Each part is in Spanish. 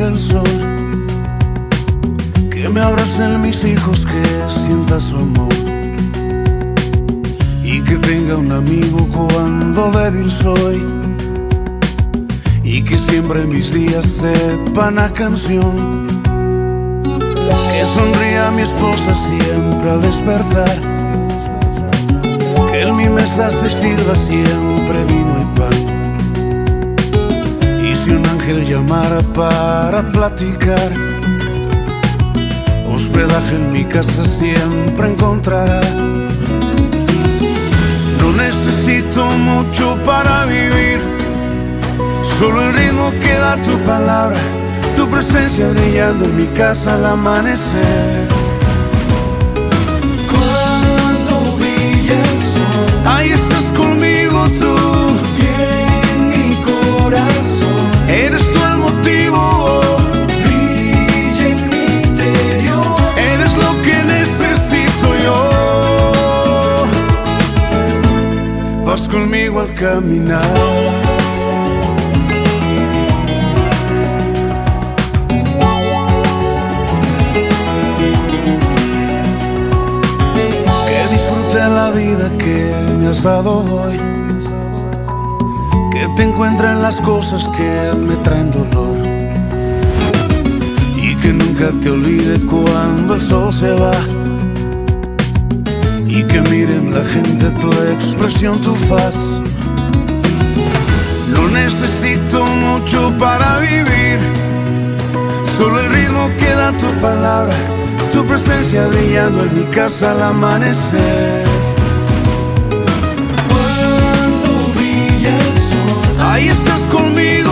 el sol. Que me abracen mis hijos, que sienta su amor. Y que tenga un amigo cuando débil soy. Y que siempre mis días sepan a canción. Que sonría mi esposa siempre al despertar. Que en mi mesa se sirva siempre vino ángel llamara para platicar, hospedaje en mi casa siempre encontrará. No necesito mucho para vivir, solo el ritmo que da tu palabra, tu presencia brillando en mi casa al amanecer. Conmigo al caminar. Que disfrute la vida que me has dado hoy. Que te encuentre en las cosas que me traen dolor. Y que nunca te olvide cuando el sol se va. Y que miren la gente tu expresión, tu faz. No necesito mucho para vivir. Solo el ritmo que da tu palabra, tu presencia brillando en mi casa al amanecer. Cuando brilla el sol Ahí estás conmigo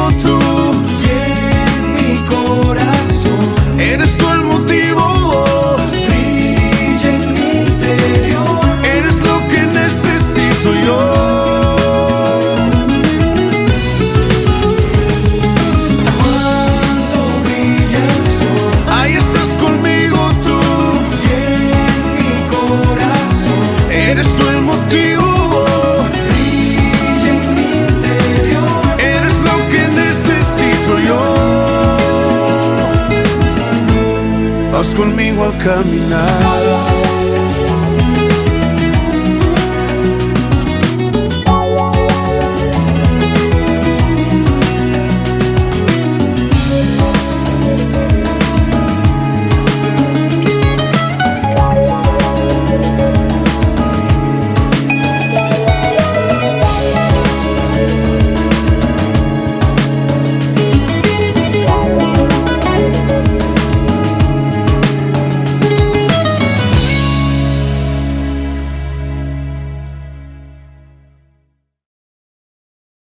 Vas conmigo al caminar.